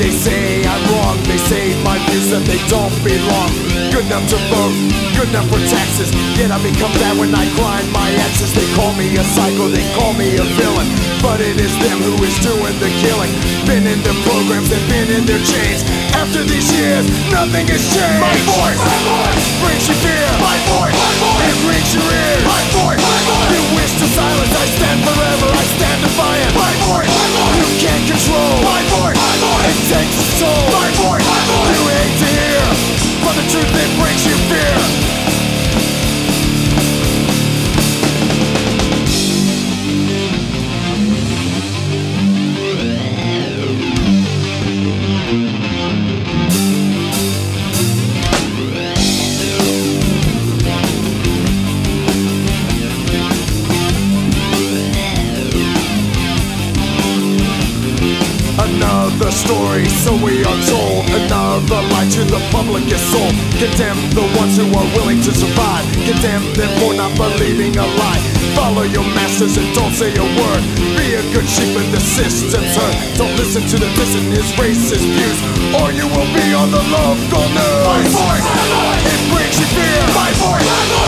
They say I'm wrong, they say my views that they don't belong. Good enough to vote, good enough for taxes. Yet I become bad when I grind my axes They call me a psycho, they call me a villain. But it is them who is doing the killing. Been in their programs, they've been in their chains. After these years, nothing has changed. My voice! Another story, so we are told. Another lie to the public is sold. Condemn the ones who are willing to survive. Condemn them for not believing a lie. Follow your masters and don't say a word. Be a good sheep in the system's hurt. Don't listen to the dissing his racist views, or you will be on the local news. My voice, it brings you fear. My voice,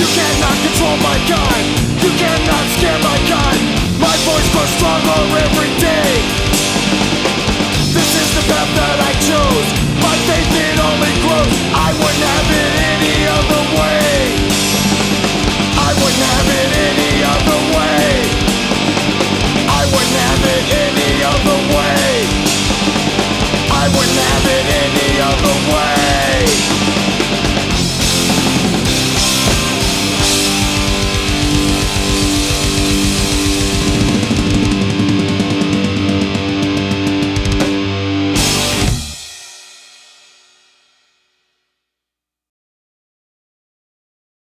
You cannot control my kind. You cannot scare my kind. My voice grows stronger